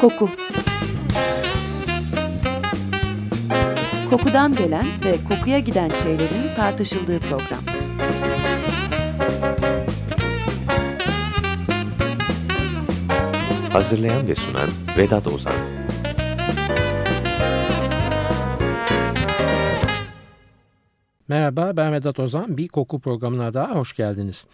Koku Kokudan gelen ve kokuya giden şeylerin tartışıldığı program. Hazırlayan ve sunan Vedat Ozan Merhaba ben Vedat Ozan. Bir koku programına daha hoş geldiniz.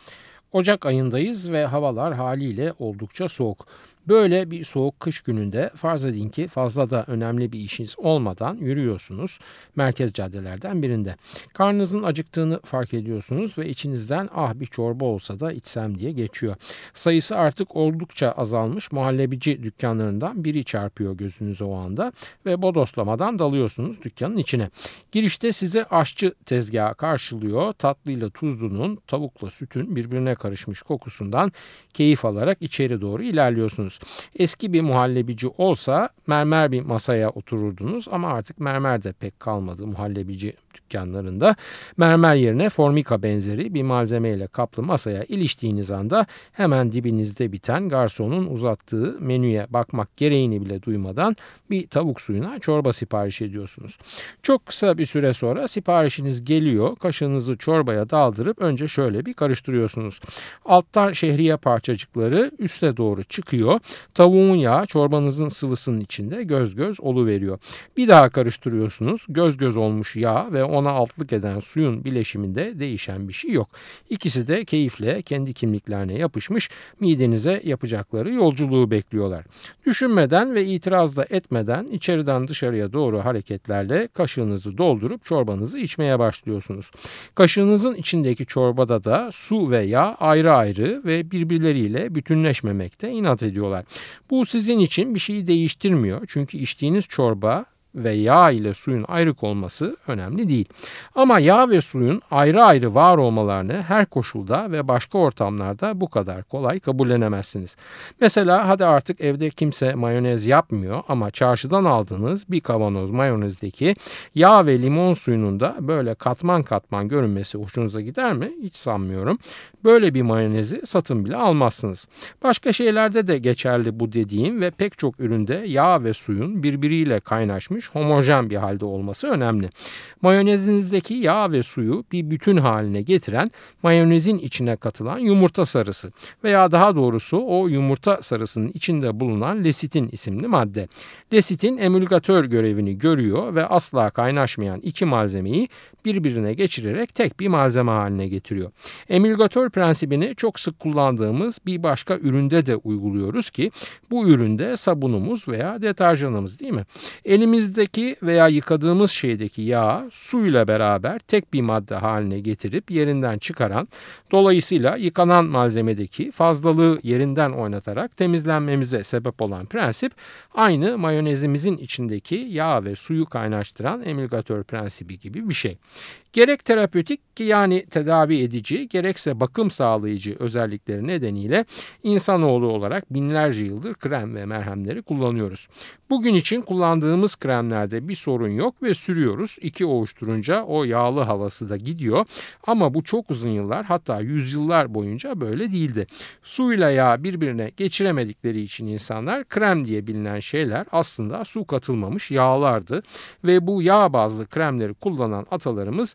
Ocak ayındayız ve havalar haliyle oldukça soğuk. Böyle bir soğuk kış gününde farz edin ki fazla da önemli bir işiniz olmadan yürüyorsunuz merkez caddelerden birinde. Karnınızın acıktığını fark ediyorsunuz ve içinizden ah bir çorba olsa da içsem diye geçiyor. Sayısı artık oldukça azalmış muhallebici dükkanlarından biri çarpıyor gözünüze o anda ve bodoslamadan dalıyorsunuz dükkanın içine. Girişte size aşçı tezgahı karşılıyor. Tatlıyla tuzlunun, tavukla sütün birbirine karışmış kokusundan keyif alarak içeri doğru ilerliyorsunuz otururdunuz. Eski bir muhallebici olsa mermer bir masaya otururdunuz ama artık mermer de pek kalmadı muhallebici dükkanlarında. Mermer yerine formika benzeri bir malzemeyle kaplı masaya iliştiğiniz anda hemen dibinizde biten garsonun uzattığı menüye bakmak gereğini bile duymadan bir tavuk suyuna çorba sipariş ediyorsunuz. Çok kısa bir süre sonra siparişiniz geliyor. Kaşığınızı çorbaya daldırıp önce şöyle bir karıştırıyorsunuz. Alttan şehriye parçacıkları üste doğru çıkıyor. Tavuğun yağı çorbanızın sıvısının içinde göz göz olu veriyor. Bir daha karıştırıyorsunuz. Göz göz olmuş yağ ve ona altlık eden suyun bileşiminde değişen bir şey yok. İkisi de keyifle kendi kimliklerine yapışmış midenize yapacakları yolculuğu bekliyorlar. Düşünmeden ve itiraz da etmeden içeriden dışarıya doğru hareketlerle kaşığınızı doldurup çorbanızı içmeye başlıyorsunuz. Kaşığınızın içindeki çorbada da su ve yağ ayrı ayrı ve birbirleriyle bütünleşmemekte inat ediyorlar. Bu sizin için bir şeyi değiştirmiyor. Çünkü içtiğiniz çorba ve yağ ile suyun ayrık olması önemli değil. Ama yağ ve suyun ayrı ayrı var olmalarını her koşulda ve başka ortamlarda bu kadar kolay kabullenemezsiniz. Mesela hadi artık evde kimse mayonez yapmıyor ama çarşıdan aldığınız bir kavanoz mayonezdeki yağ ve limon suyunun da böyle katman katman görünmesi hoşunuza gider mi? Hiç sanmıyorum. Böyle bir mayonezi satın bile almazsınız. Başka şeylerde de geçerli bu dediğim ve pek çok üründe yağ ve suyun birbiriyle kaynaşmış karışmış homojen bir halde olması önemli. Mayonezinizdeki yağ ve suyu bir bütün haline getiren mayonezin içine katılan yumurta sarısı veya daha doğrusu o yumurta sarısının içinde bulunan lesitin isimli madde. Lesitin emülgatör görevini görüyor ve asla kaynaşmayan iki malzemeyi birbirine geçirerek tek bir malzeme haline getiriyor. Emülgatör prensibini çok sık kullandığımız bir başka üründe de uyguluyoruz ki bu üründe sabunumuz veya deterjanımız değil mi? Elimizdeki veya yıkadığımız şeydeki yağ suyla beraber tek bir madde haline getirip yerinden çıkaran dolayısıyla yıkanan malzemedeki fazlalığı yerinden oynatarak temizlenmemize sebep olan prensip aynı mayonezimizin içindeki yağ ve suyu kaynaştıran emülgatör prensibi gibi bir şey. Gerek terapötik yani tedavi edici gerekse bakım sağlayıcı özellikleri nedeniyle insanoğlu olarak binlerce yıldır krem ve merhemleri kullanıyoruz. Bugün için kullandığımız kremlerde bir sorun yok ve sürüyoruz. İki ovuşturunca o yağlı havası da gidiyor. Ama bu çok uzun yıllar hatta yüzyıllar boyunca böyle değildi. Suyla yağ birbirine geçiremedikleri için insanlar krem diye bilinen şeyler aslında su katılmamış yağlardı. Ve bu yağ bazlı kremleri kullanan atalarımız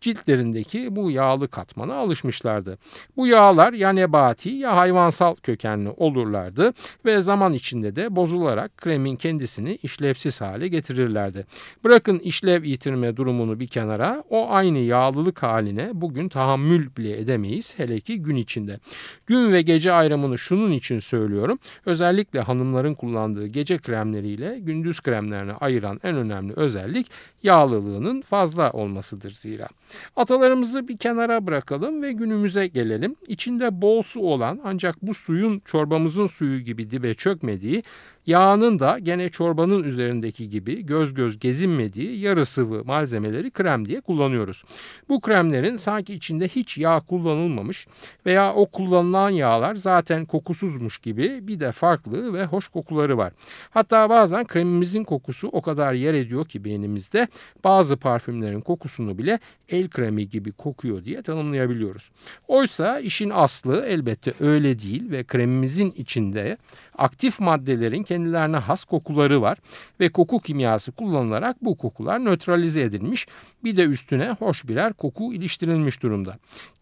ciltlerindeki bu yağlı katmana alışmışlardı. Bu yağlar ya nebati ya hayvansal kökenli olurlardı ve zaman içinde de bozularak kremin kendisini işlevsiz hale getirirlerdi. Bırakın işlev yitirme durumunu bir kenara o aynı yağlılık haline bugün tahammül bile edemeyiz hele ki gün içinde. Gün ve gece ayrımını şunun için söylüyorum. Özellikle hanımların kullandığı gece kremleriyle gündüz kremlerine ayıran en önemli özellik yağlılığının fazla olmasıdır zira. Atalarımızı bir kenara bırakalım ve günümüze gelelim. İçinde bol su olan ancak bu suyun çorbamızın suyu gibi dibe çökmediği Yağının da gene çorbanın üzerindeki gibi göz göz gezinmediği yarı sıvı malzemeleri krem diye kullanıyoruz. Bu kremlerin sanki içinde hiç yağ kullanılmamış veya o kullanılan yağlar zaten kokusuzmuş gibi bir de farklı ve hoş kokuları var. Hatta bazen kremimizin kokusu o kadar yer ediyor ki beynimizde bazı parfümlerin kokusunu bile el kremi gibi kokuyor diye tanımlayabiliyoruz. Oysa işin aslı elbette öyle değil ve kremimizin içinde aktif maddelerin kendi kendilerine has kokuları var ve koku kimyası kullanılarak bu kokular nötralize edilmiş. Bir de üstüne hoş birer koku iliştirilmiş durumda.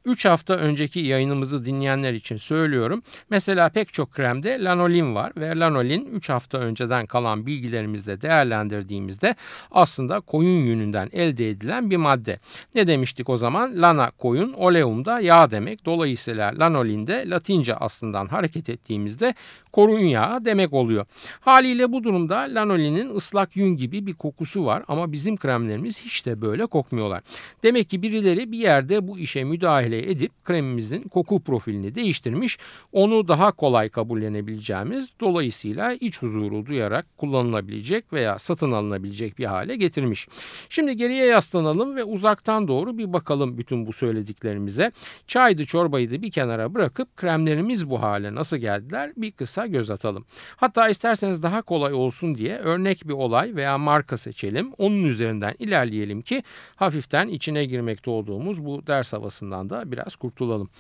3 hafta önceki yayınımızı dinleyenler için söylüyorum. Mesela pek çok kremde lanolin var ve lanolin 3 hafta önceden kalan bilgilerimizle değerlendirdiğimizde aslında koyun yününden elde edilen bir madde. Ne demiştik o zaman? Lana koyun, oleum da yağ demek. Dolayısıyla lanolin de Latince aslından hareket ettiğimizde korun yağı demek oluyor. Haliyle bu durumda lanolinin ıslak yün gibi bir kokusu var ama bizim kremlerimiz hiç de böyle kokmuyorlar. Demek ki birileri bir yerde bu işe müdahale edip kremimizin koku profilini değiştirmiş, onu daha kolay kabullenebileceğimiz dolayısıyla iç huzuru duyarak kullanılabilecek veya satın alınabilecek bir hale getirmiş. Şimdi geriye yaslanalım ve uzaktan doğru bir bakalım bütün bu söylediklerimize. Çaydı çorbayı da bir kenara bırakıp kremlerimiz bu hale nasıl geldiler bir kısa göz atalım. Hatta isterseniz daha kolay olsun diye örnek bir olay veya marka seçelim. Onun üzerinden ilerleyelim ki hafiften içine girmekte olduğumuz bu ders havasından da biraz kurtulalım.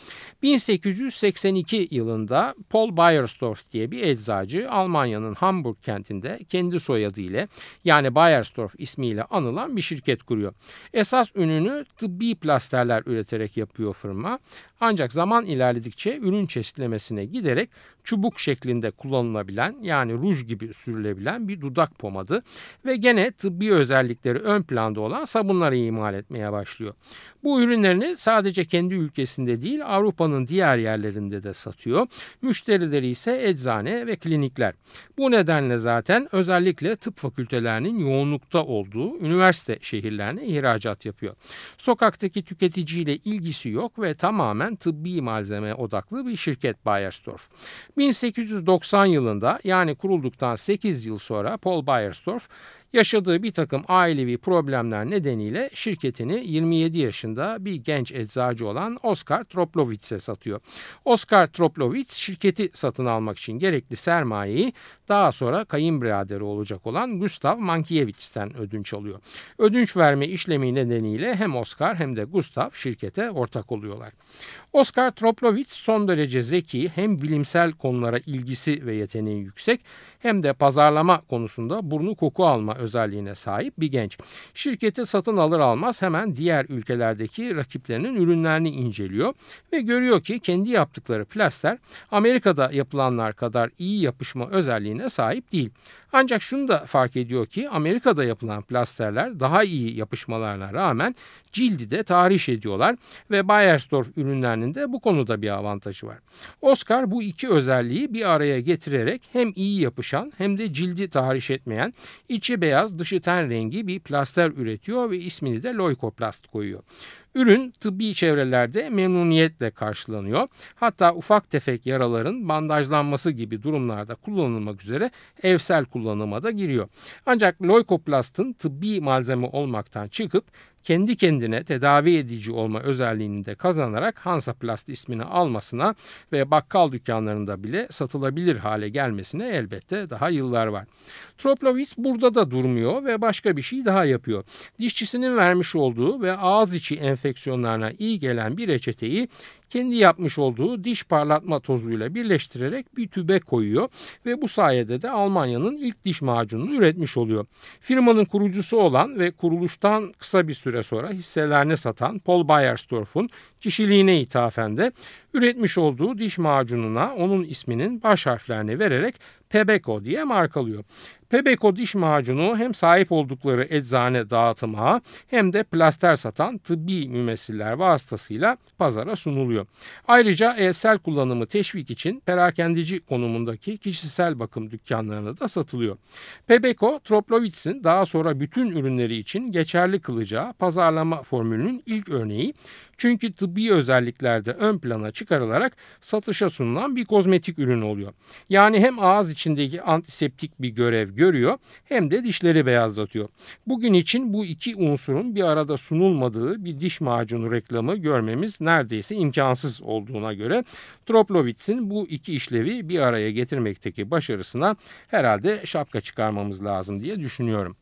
1882 yılında Paul Bayersdorf diye bir eczacı Almanya'nın Hamburg kentinde kendi soyadı ile yani Bayersdorf ismiyle anılan bir şirket kuruyor. Esas ününü tıbbi plasterler üreterek yapıyor firma. Ancak zaman ilerledikçe ürün çeşitlemesine giderek çubuk şeklinde kullanılabilen yani ruj gibi sürülebilen bir dudak pomadı ve gene tıbbi özellikleri ön planda olan sabunları imal etmeye başlıyor. Bu ürünlerini sadece kendi ülkesinde değil Avrupa'nın diğer yerlerinde de satıyor. Müşterileri ise eczane ve klinikler. Bu nedenle zaten özellikle tıp fakültelerinin yoğunlukta olduğu üniversite şehirlerine ihracat yapıyor. Sokaktaki tüketiciyle ilgisi yok ve tamamen tıbbi malzeme odaklı bir şirket Bayersdorf. 1890 yılında yani kurulduktan 8 yıl sonra Paul Bayersdorf yaşadığı bir takım ailevi problemler nedeniyle şirketini 27 yaşında bir genç eczacı olan Oscar Troplowitz'e satıyor. Oscar Troplowitz şirketi satın almak için gerekli sermayeyi daha sonra kayınbiraderi olacak olan Gustav Mankiewicz'ten ödünç alıyor. Ödünç verme işlemi nedeniyle hem Oscar hem de Gustav şirkete ortak oluyorlar. Oscar Troplowitz son derece zeki hem bilimsel konulara ilgisi ve yeteneği yüksek hem de pazarlama konusunda burnu koku alma özelliğine sahip bir genç. Şirketi satın alır almaz hemen diğer ülkelerdeki rakiplerinin ürünlerini inceliyor ve görüyor ki kendi yaptıkları plaster Amerika'da yapılanlar kadar iyi yapışma özelliğine sahip değil. Ancak şunu da fark ediyor ki Amerika'da yapılan plasterler daha iyi yapışmalarına rağmen cildi de tahriş ediyorlar ve Bayersdorf ürünlerinin de bu konuda bir avantajı var. Oscar bu iki özelliği bir araya getirerek hem iyi yapışan hem de cildi tahriş etmeyen içi beyaz dışı ten rengi bir plaster üretiyor ve ismini de Leukoplast koyuyor. Ürün tıbbi çevrelerde memnuniyetle karşılanıyor. Hatta ufak tefek yaraların bandajlanması gibi durumlarda kullanılmak üzere evsel kullanıma da giriyor. Ancak leukoplastın tıbbi malzeme olmaktan çıkıp kendi kendine tedavi edici olma özelliğini de kazanarak Hansaplast ismini almasına ve bakkal dükkanlarında bile satılabilir hale gelmesine elbette daha yıllar var. Troplowitz burada da durmuyor ve başka bir şey daha yapıyor. Dişçisinin vermiş olduğu ve ağız içi enfeksiyonlarına iyi gelen bir reçeteyi kendi yapmış olduğu diş parlatma tozuyla birleştirerek bir tübe koyuyor ve bu sayede de Almanya'nın ilk diş macununu üretmiş oluyor. Firmanın kurucusu olan ve kuruluştan kısa bir süre sonra hisselerini satan Paul Bayersdorf'un kişiliğine ithafen de üretmiş olduğu diş macununa onun isminin baş harflerini vererek Pebeco diye markalıyor. Pebeco diş macunu hem sahip oldukları eczane dağıtıma hem de plaster satan tıbbi mümessiller vasıtasıyla pazara sunuluyor. Ayrıca evsel kullanımı teşvik için perakendeci konumundaki kişisel bakım dükkanlarına da satılıyor. Pebeco, Troplowitz'in daha sonra bütün ürünleri için geçerli kılacağı pazarlama formülünün ilk örneği çünkü tıbbi özelliklerde ön plana çıkarılarak satışa sunulan bir kozmetik ürün oluyor. Yani hem ağız içindeki antiseptik bir görev görüyor hem de dişleri beyazlatıyor. Bugün için bu iki unsurun bir arada sunulmadığı bir diş macunu reklamı görmemiz neredeyse imkansız olduğuna göre Troplowitz'in bu iki işlevi bir araya getirmekteki başarısına herhalde şapka çıkarmamız lazım diye düşünüyorum.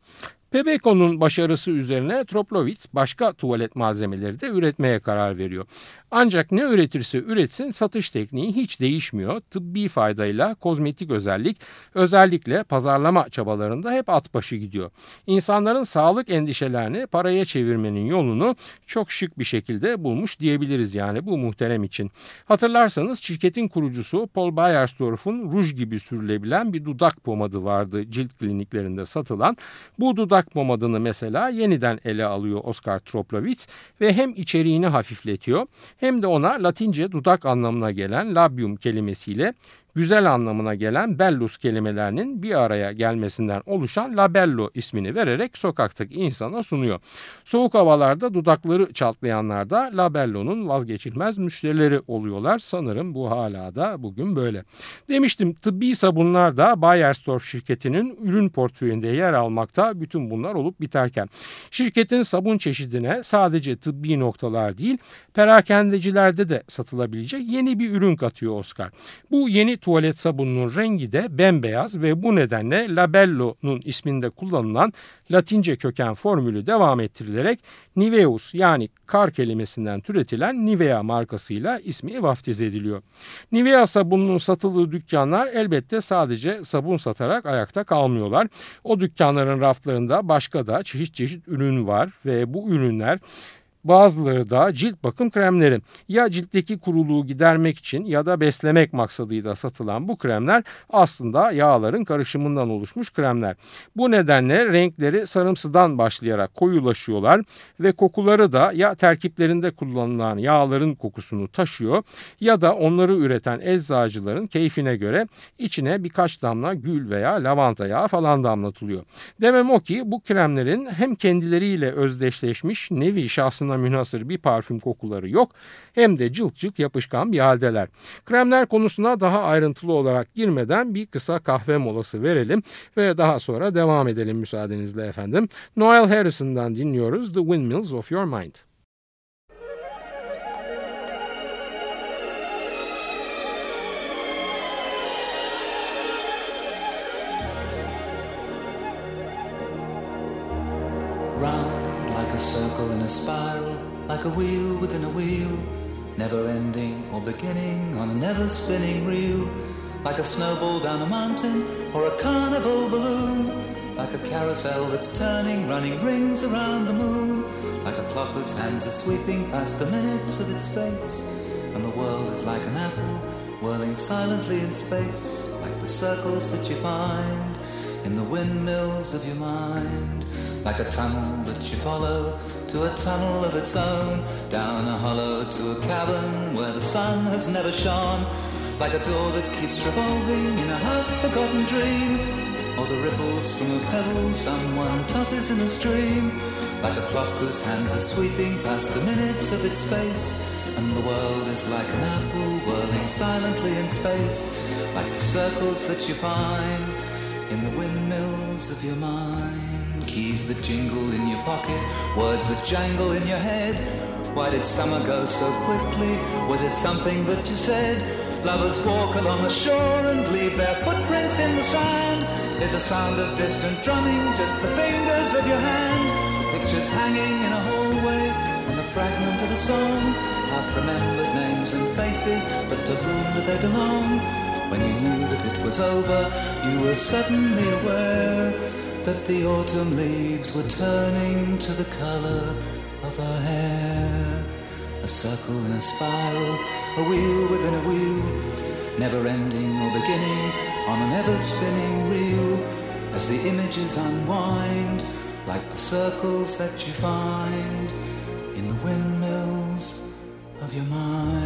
Pebeco'nun başarısı üzerine Troplovitz başka tuvalet malzemeleri de üretmeye karar veriyor. Ancak ne üretirse üretsin satış tekniği hiç değişmiyor. Tıbbi faydayla kozmetik özellik özellikle pazarlama çabalarında hep at başı gidiyor. İnsanların sağlık endişelerini paraya çevirmenin yolunu çok şık bir şekilde bulmuş diyebiliriz yani bu muhterem için. Hatırlarsanız şirketin kurucusu Paul Bayersdorf'un ruj gibi sürülebilen bir dudak pomadı vardı cilt kliniklerinde satılan. Bu dudak pomadını mesela yeniden ele alıyor Oscar Troplowitz ve hem içeriğini hafifletiyor hem de ona Latince dudak anlamına gelen labium kelimesiyle güzel anlamına gelen bellus kelimelerinin bir araya gelmesinden oluşan labello ismini vererek sokaktaki insana sunuyor. Soğuk havalarda dudakları çatlayanlar da labello'nun vazgeçilmez müşterileri oluyorlar. Sanırım bu hala da bugün böyle. Demiştim tıbbi sabunlar da Bayersdorf şirketinin ürün portföyünde yer almakta bütün bunlar olup biterken. Şirketin sabun çeşidine sadece tıbbi noktalar değil perakendecilerde de satılabilecek yeni bir ürün katıyor Oscar. Bu yeni tuvalet sabununun rengi de bembeyaz ve bu nedenle Labello'nun isminde kullanılan Latince köken formülü devam ettirilerek Niveus yani kar kelimesinden türetilen Nivea markasıyla ismi vaftiz ediliyor. Nivea sabununun satıldığı dükkanlar elbette sadece sabun satarak ayakta kalmıyorlar. O dükkanların raflarında başka da çeşit çeşit ürün var ve bu ürünler Bazıları da cilt bakım kremleri. Ya ciltteki kuruluğu gidermek için ya da beslemek maksadıyla satılan bu kremler aslında yağların karışımından oluşmuş kremler. Bu nedenle renkleri sarımsıdan başlayarak koyulaşıyorlar ve kokuları da ya terkiplerinde kullanılan yağların kokusunu taşıyor ya da onları üreten eczacıların keyfine göre içine birkaç damla gül veya lavanta yağı falan damlatılıyor. Demem o ki bu kremlerin hem kendileriyle özdeşleşmiş nevi şahsına ona münhasır bir parfüm kokuları yok hem de cılk cılk yapışkan bir haldeler. Kremler konusuna daha ayrıntılı olarak girmeden bir kısa kahve molası verelim ve daha sonra devam edelim müsaadenizle efendim. Noel Harrison'dan dinliyoruz The Windmills of Your Mind. Circle in a spiral, like a wheel within a wheel, never ending or beginning on a never spinning reel, like a snowball down a mountain or a carnival balloon, like a carousel that's turning, running rings around the moon, like a clock whose hands are sweeping past the minutes of its face, and the world is like an apple whirling silently in space, like the circles that you find in the windmills of your mind like a tunnel that you follow to a tunnel of its own, down a hollow to a cavern where the sun has never shone, like a door that keeps revolving in a half-forgotten dream, or the ripples from a pebble someone tosses in a stream, like a clock whose hands are sweeping past the minutes of its face, and the world is like an apple whirling silently in space, like the circles that you find in the windmills of your mind. Keys that jingle in your pocket, words that jangle in your head. Why did summer go so quickly? Was it something that you said? Lovers walk along the shore and leave their footprints in the sand. Is the sound of distant drumming just the fingers of your hand? Pictures hanging in a hallway and the fragment of a song. Half remembered names and faces, but to whom do they belong? When you knew that it was over, you were suddenly aware that the autumn leaves were turning to the color of her hair. A circle in a spiral, a wheel within a wheel, never ending or beginning on an ever spinning reel as the images unwind like the circles that you find in the windmills of your mind.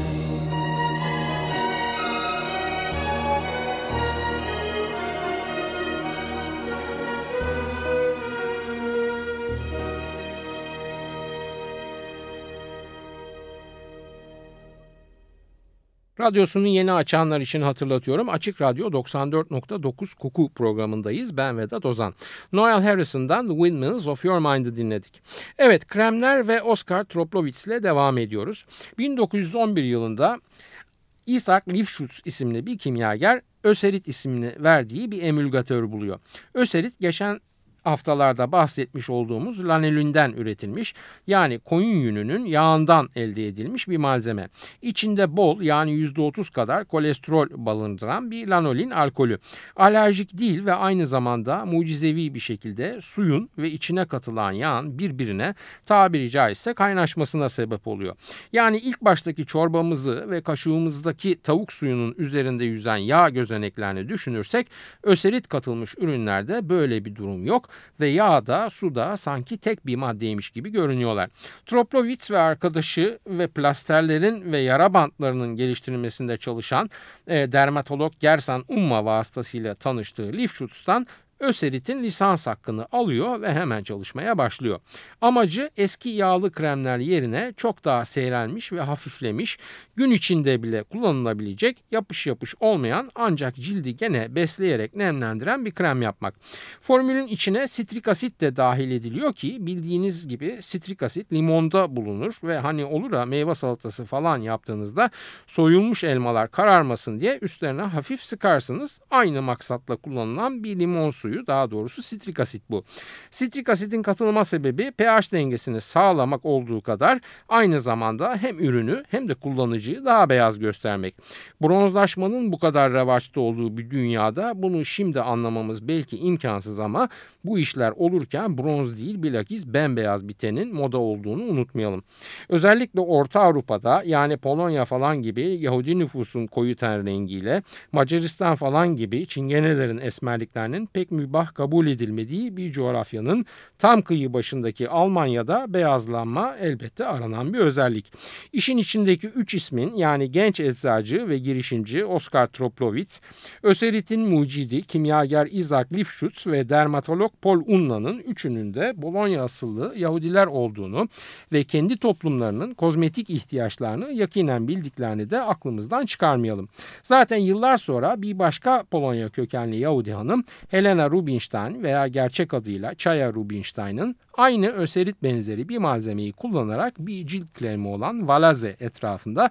Radyosunu yeni açanlar için hatırlatıyorum. Açık Radyo 94.9 Kuku programındayız. Ben Vedat Ozan. Noel Harrison'dan Windmills of Your Mind'ı dinledik. Evet, Kremler ve Oscar Troplowitz ile devam ediyoruz. 1911 yılında Isaac Lifshutz isimli bir kimyager Öserit ismini verdiği bir emülgatör buluyor. Öserit geçen haftalarda bahsetmiş olduğumuz lanolünden üretilmiş yani koyun yününün yağından elde edilmiş bir malzeme. İçinde bol yani %30 kadar kolesterol barındıran bir lanolin alkolü. Alerjik değil ve aynı zamanda mucizevi bir şekilde suyun ve içine katılan yağın birbirine tabiri caizse kaynaşmasına sebep oluyor. Yani ilk baştaki çorbamızı ve kaşığımızdaki tavuk suyunun üzerinde yüzen yağ gözeneklerini düşünürsek öserit katılmış ürünlerde böyle bir durum yok ve yağ da su da sanki tek bir maddeymiş gibi görünüyorlar. Troplovitz ve arkadaşı ve plasterlerin ve yara bantlarının geliştirilmesinde çalışan e, dermatolog Gersan Umma vasıtasıyla tanıştığı Lifschutz'tan Öserit'in lisans hakkını alıyor ve hemen çalışmaya başlıyor. Amacı eski yağlı kremler yerine çok daha seyrelmiş ve hafiflemiş, gün içinde bile kullanılabilecek yapış yapış olmayan ancak cildi gene besleyerek nemlendiren bir krem yapmak. Formülün içine sitrik asit de dahil ediliyor ki bildiğiniz gibi sitrik asit limonda bulunur ve hani olur ya meyve salatası falan yaptığınızda soyulmuş elmalar kararmasın diye üstlerine hafif sıkarsınız. Aynı maksatla kullanılan bir limon suyu daha doğrusu sitrik asit bu. Sitrik asitin katılma sebebi pH dengesini sağlamak olduğu kadar aynı zamanda hem ürünü hem de kullanıcıyı daha beyaz göstermek. Bronzlaşmanın bu kadar revaçta olduğu bir dünyada bunu şimdi anlamamız belki imkansız ama bu işler olurken bronz değil bilakis bembeyaz bir tenin moda olduğunu unutmayalım. Özellikle Orta Avrupa'da yani Polonya falan gibi Yahudi nüfusun koyu ten rengiyle Macaristan falan gibi Çingenelerin esmerliklerinin pek mübah kabul edilmediği bir coğrafyanın tam kıyı başındaki Almanya'da beyazlanma elbette aranan bir özellik. İşin içindeki üç ismin yani genç eczacı ve girişimci Oskar Troplowitz, Öserit'in mucidi kimyager Isaac Lifschutz ve dermatolog Paul Unna'nın üçünün de Bologna asıllı Yahudiler olduğunu ve kendi toplumlarının kozmetik ihtiyaçlarını yakinen bildiklerini de aklımızdan çıkarmayalım. Zaten yıllar sonra bir başka Polonya kökenli Yahudi hanım Helena Rubinstein veya gerçek adıyla Chaya Rubinstein'ın aynı öserit benzeri bir malzemeyi kullanarak bir cilt kremi olan Valaze etrafında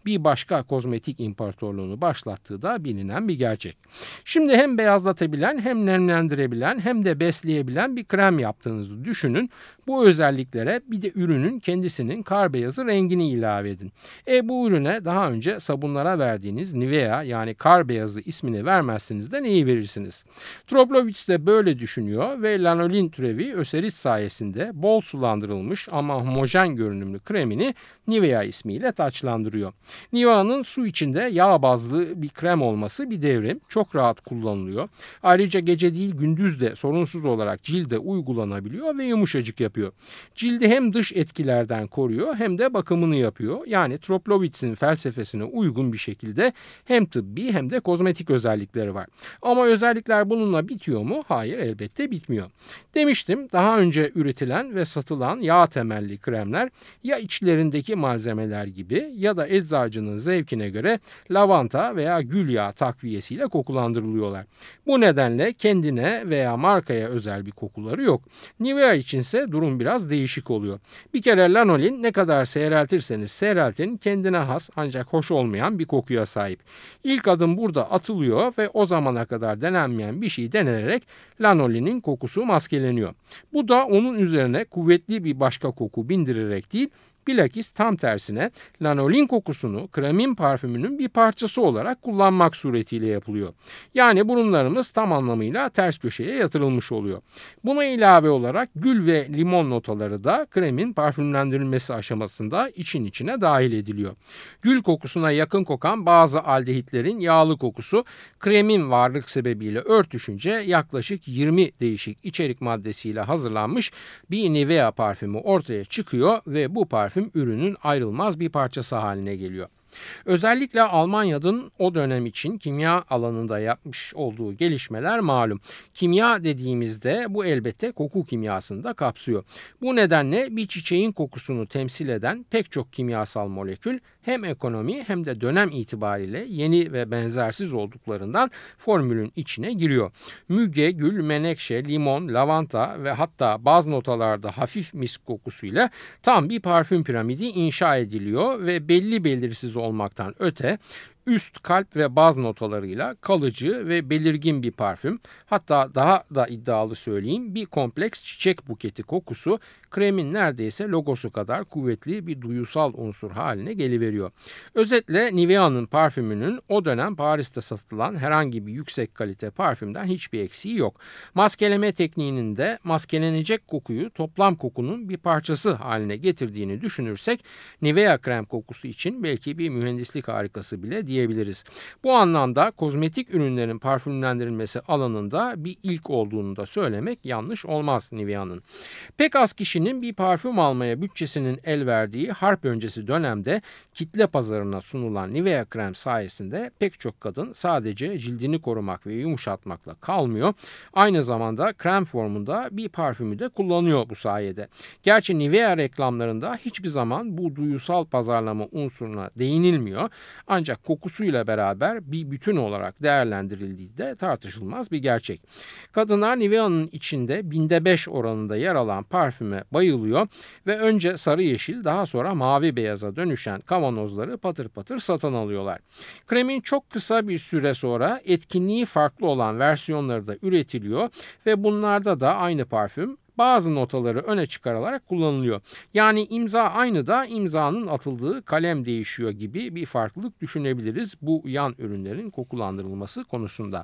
bir başka kozmetik imparatorluğunu başlattığı da bilinen bir gerçek. Şimdi hem beyazlatabilen hem nemlendirebilen hem de besleyebilen bir krem yaptığınızı düşünün. Bu özelliklere bir de ürünün kendisinin kar beyazı rengini ilave edin. E bu ürüne daha önce sabunlara verdiğiniz Nivea yani kar beyazı ismini vermezsiniz de neyi verirsiniz? Troplowitz de böyle düşünüyor ve lanolin türevi öserit sayesinde bol sulandırılmış ama homojen görünümlü kremini Nivea ismiyle taçlandırıyor. Nivea'nın su içinde yağ bazlı bir krem olması bir devrim. Çok rahat kullanılıyor. Ayrıca gece değil gündüz de sorunsuz olarak cilde uygulanabiliyor ve yumuşacık yapıyor. Cildi hem dış etkilerden koruyor hem de bakımını yapıyor. Yani Troplowitz'in felsefesine uygun bir şekilde hem tıbbi hem de kozmetik özellikleri var. Ama özellikler bununla bitiyor mu? Hayır elbette bitmiyor. Demiştim daha önce üretilen ve satılan yağ temelli kremler ya içlerindeki malzemeler gibi ya da eczacının zevkine göre lavanta veya gül yağı takviyesiyle kokulandırılıyorlar. Bu nedenle kendine veya markaya özel bir kokuları yok. Nivea içinse durum biraz değişik oluyor. Bir kere lanolin ne kadar seyreltirseniz seyreltin kendine has ancak hoş olmayan bir kokuya sahip. İlk adım burada atılıyor ve o zamana kadar denenmeyen bir şey denenerek lanolinin kokusu maskeleniyor. Bu da onun üzerine kuvvetli bir başka koku bindirerek değil Bilakis tam tersine lanolin kokusunu kremin parfümünün bir parçası olarak kullanmak suretiyle yapılıyor. Yani burunlarımız tam anlamıyla ters köşeye yatırılmış oluyor. Buna ilave olarak gül ve limon notaları da kremin parfümlendirilmesi aşamasında için içine dahil ediliyor. Gül kokusuna yakın kokan bazı aldehitlerin yağlı kokusu kremin varlık sebebiyle örtüşünce yaklaşık 20 değişik içerik maddesiyle hazırlanmış bir Nivea parfümü ortaya çıkıyor ve bu parfüm parfüm ürünün ayrılmaz bir parçası haline geliyor. Özellikle Almanya'nın o dönem için kimya alanında yapmış olduğu gelişmeler malum. Kimya dediğimizde bu elbette koku kimyasını da kapsıyor. Bu nedenle bir çiçeğin kokusunu temsil eden pek çok kimyasal molekül hem ekonomi hem de dönem itibariyle yeni ve benzersiz olduklarından formülün içine giriyor. Müge, gül, menekşe, limon, lavanta ve hatta bazı notalarda hafif misk kokusuyla tam bir parfüm piramidi inşa ediliyor ve belli belirsiz olmaktan öte üst kalp ve baz notalarıyla kalıcı ve belirgin bir parfüm. Hatta daha da iddialı söyleyeyim bir kompleks çiçek buketi kokusu kremin neredeyse logosu kadar kuvvetli bir duyusal unsur haline geliveriyor. Özetle Nivea'nın parfümünün o dönem Paris'te satılan herhangi bir yüksek kalite parfümden hiçbir eksiği yok. Maskeleme tekniğinin de maskelenecek kokuyu toplam kokunun bir parçası haline getirdiğini düşünürsek Nivea krem kokusu için belki bir mühendislik harikası bile diyebiliriz. Bu anlamda kozmetik ürünlerin parfümlendirilmesi alanında bir ilk olduğunu da söylemek yanlış olmaz Nivea'nın. Pek az kişinin bir parfüm almaya bütçesinin el verdiği harp öncesi dönemde kitle pazarına sunulan Nivea krem sayesinde pek çok kadın sadece cildini korumak ve yumuşatmakla kalmıyor. Aynı zamanda krem formunda bir parfümü de kullanıyor bu sayede. Gerçi Nivea reklamlarında hiçbir zaman bu duyusal pazarlama unsuruna değinilmiyor. Ancak kokusuyla beraber bir bütün olarak değerlendirildiği de tartışılmaz bir gerçek. Kadınlar Nivea'nın içinde binde beş oranında yer alan parfüme bayılıyor ve önce sarı yeşil daha sonra mavi beyaza dönüşen kavanozları patır patır satın alıyorlar. Kremin çok kısa bir süre sonra etkinliği farklı olan versiyonları da üretiliyor ve bunlarda da aynı parfüm bazı notaları öne çıkarılarak kullanılıyor. Yani imza aynı da imzanın atıldığı kalem değişiyor gibi bir farklılık düşünebiliriz bu yan ürünlerin kokulandırılması konusunda.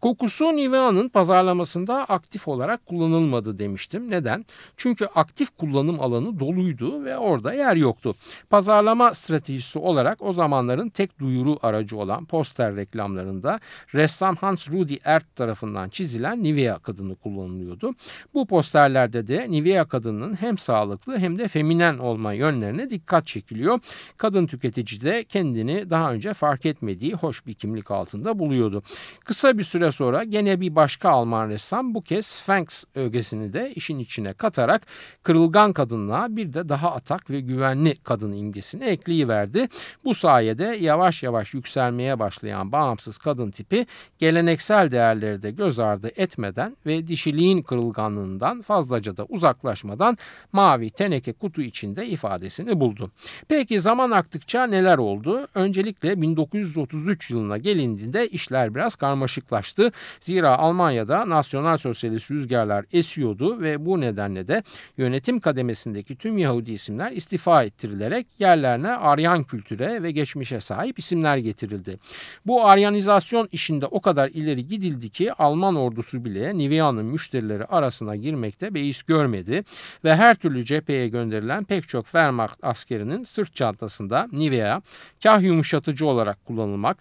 Kokusu Nivea'nın pazarlamasında aktif olarak kullanılmadı demiştim. Neden? Çünkü aktif kullanım alanı doluydu ve orada yer yoktu. Pazarlama stratejisi olarak o zamanların tek duyuru aracı olan poster reklamlarında ressam Hans Rudi Ert tarafından çizilen Nivea kadını kullanılıyordu. Bu posterlerde de Nivea kadının hem sağlıklı hem de feminen olma yönlerine dikkat çekiliyor. Kadın tüketici de kendini daha önce fark etmediği hoş bir kimlik altında buluyordu. Kısa bir süre sonra gene bir başka Alman ressam bu kez Sphinx ögesini de işin içine katarak kırılgan kadınlığa bir de daha atak ve güvenli kadın imgesini ekleyiverdi. Bu sayede yavaş yavaş yükselmeye başlayan bağımsız kadın tipi geleneksel değerleri de göz ardı etmeden ve dişiliğin kırılganlığından fazlaca da uzaklaşmadan mavi teneke kutu içinde ifadesini buldu. Peki zaman aktıkça neler oldu? Öncelikle 1933 yılına gelindiğinde işler biraz karmaşıklaştı çıktı. Zira Almanya'da nasyonal sosyalist rüzgarlar esiyordu ve bu nedenle de yönetim kademesindeki tüm Yahudi isimler istifa ettirilerek yerlerine Aryan kültüre ve geçmişe sahip isimler getirildi. Bu Aryanizasyon işinde o kadar ileri gidildi ki Alman ordusu bile Nivea'nın müşterileri arasına girmekte beis görmedi ve her türlü cepheye gönderilen pek çok Wehrmacht askerinin sırt çantasında Nivea kah yumuşatıcı olarak kullanılmak,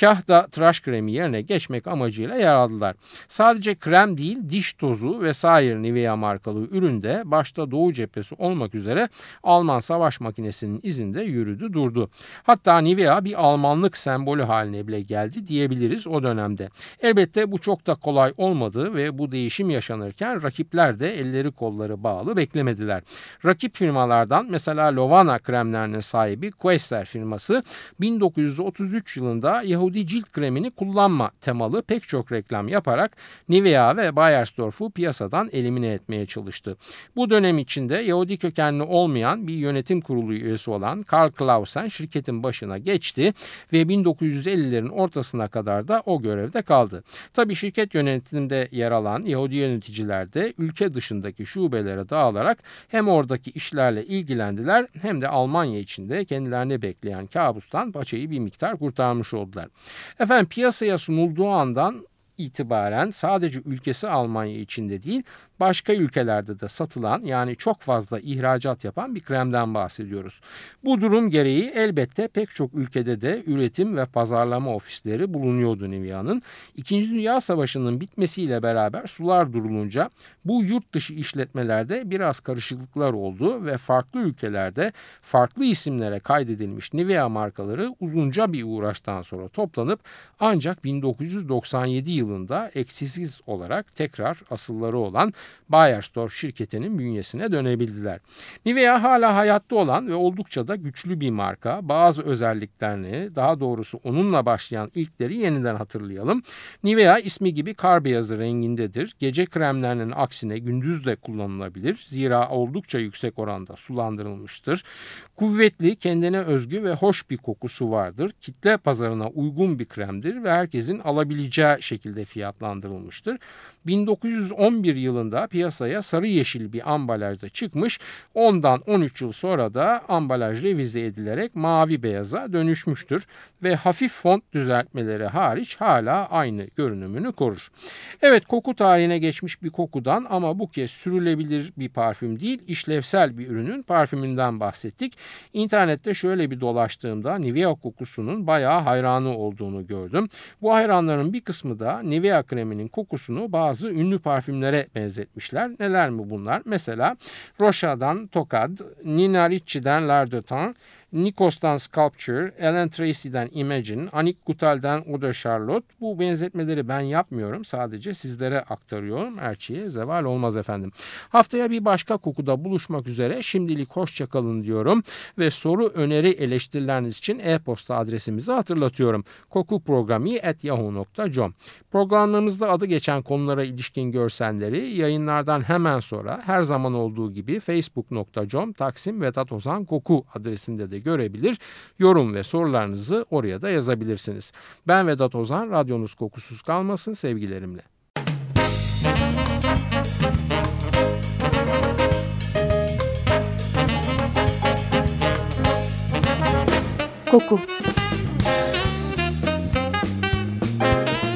kah da tıraş kremi yerine geçmek amacıyla yer aldılar. Sadece krem değil diş tozu vesaire Nivea markalı üründe başta Doğu cephesi olmak üzere Alman savaş makinesinin izinde yürüdü durdu. Hatta Nivea bir Almanlık sembolü haline bile geldi diyebiliriz o dönemde. Elbette bu çok da kolay olmadı ve bu değişim yaşanırken rakipler de elleri kolları bağlı beklemediler. Rakip firmalardan mesela Lovana kremlerinin sahibi Quester firması 1933 yılında Yahudi cilt kremini kullanma temalı pek çok reklam yaparak Nivea ve Bayersdorf'u piyasadan elimine etmeye çalıştı. Bu dönem içinde Yahudi kökenli olmayan bir yönetim kurulu üyesi olan Karl Clausen şirketin başına geçti ve 1950'lerin ortasına kadar da o görevde kaldı. Tabi şirket yönetiminde yer alan Yahudi yöneticiler de ülke dışındaki şubelere dağılarak hem oradaki işlerle ilgilendiler hem de Almanya içinde kendilerini bekleyen kabustan paçayı bir miktar kurtarmış oldular. Efendim piyasaya sunulduğu andan itibaren sadece ülkesi Almanya içinde değil başka ülkelerde de satılan yani çok fazla ihracat yapan bir kremden bahsediyoruz. Bu durum gereği elbette pek çok ülkede de üretim ve pazarlama ofisleri bulunuyordu Nivea'nın. İkinci Dünya Savaşı'nın bitmesiyle beraber sular durulunca bu yurt dışı işletmelerde biraz karışıklıklar oldu ve farklı ülkelerde farklı isimlere kaydedilmiş Nivea markaları uzunca bir uğraştan sonra toplanıp ancak 1997 yılında eksiksiz olarak tekrar asılları olan Bayersdorf şirketinin bünyesine dönebildiler. Nivea hala hayatta olan ve oldukça da güçlü bir marka. Bazı özelliklerini daha doğrusu onunla başlayan ilkleri yeniden hatırlayalım. Nivea ismi gibi kar beyazı rengindedir. Gece kremlerinin aksine gündüz de kullanılabilir. Zira oldukça yüksek oranda sulandırılmıştır. Kuvvetli, kendine özgü ve hoş bir kokusu vardır. Kitle pazarına uygun bir kremdir ve herkesin alabileceği şekilde fiyatlandırılmıştır. 1911 yılında piyasaya sarı yeşil bir ambalajda çıkmış. Ondan 13 yıl sonra da ambalaj revize edilerek mavi beyaza dönüşmüştür ve hafif font düzeltmeleri hariç hala aynı görünümünü korur. Evet koku tarihine geçmiş bir kokudan ama bu kez sürülebilir bir parfüm değil işlevsel bir ürünün parfümünden bahsettik. İnternette şöyle bir dolaştığımda Nivea kokusunun bayağı hayranı olduğunu gördüm. Bu hayranların bir kısmı da Nivea kreminin kokusunu bazı ünlü parfümlere benzetmişler. Neler mi bunlar? Mesela Rocha'dan Tokad, Nina Ricci'den L'Ardetan, Nikos'tan Sculpture, Ellen Tracy'den Imagine, Anik Gutal'den Oda Charlotte. Bu benzetmeleri ben yapmıyorum. Sadece sizlere aktarıyorum. Erçiye zeval olmaz efendim. Haftaya bir başka kokuda buluşmak üzere. Şimdilik hoşçakalın diyorum. Ve soru, öneri, eleştirileriniz için e-posta adresimizi hatırlatıyorum. kokuprogrami.yahoo.com Programlarımızda adı geçen konulara ilişkin görselleri yayınlardan hemen sonra her zaman olduğu gibi facebook.com Taksim Vedat Ozan Koku adresinde de görebilir. Yorum ve sorularınızı oraya da yazabilirsiniz. Ben Vedat Ozan, radyonuz kokusuz kalmasın sevgilerimle. Koku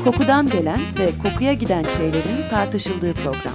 Kokudan gelen ve kokuya giden şeylerin tartışıldığı program.